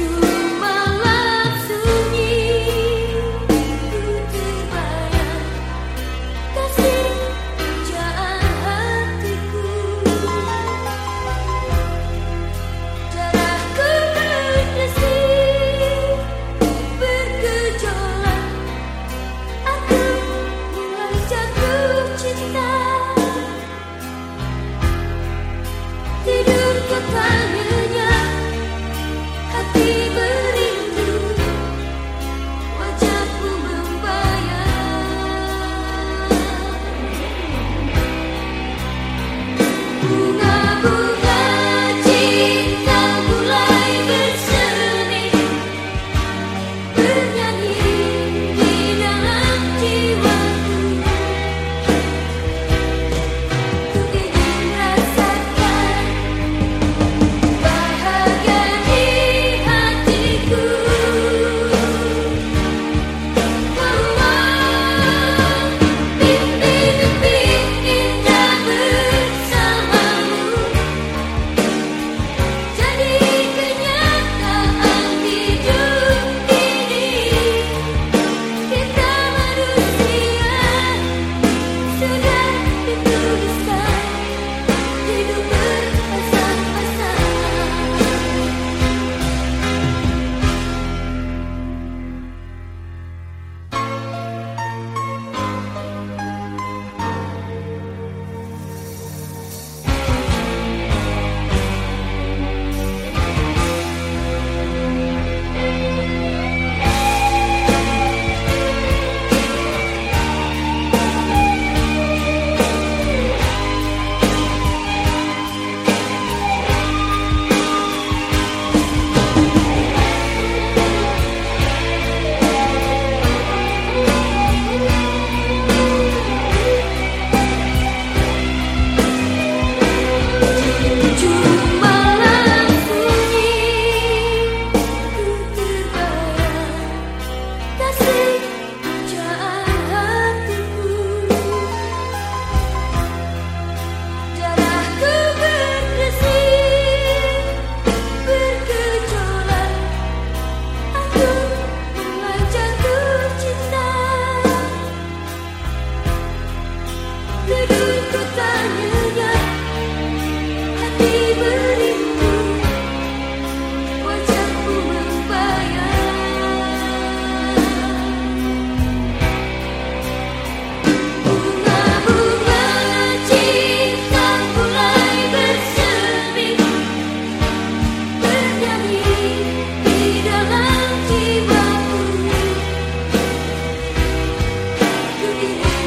you Yeah.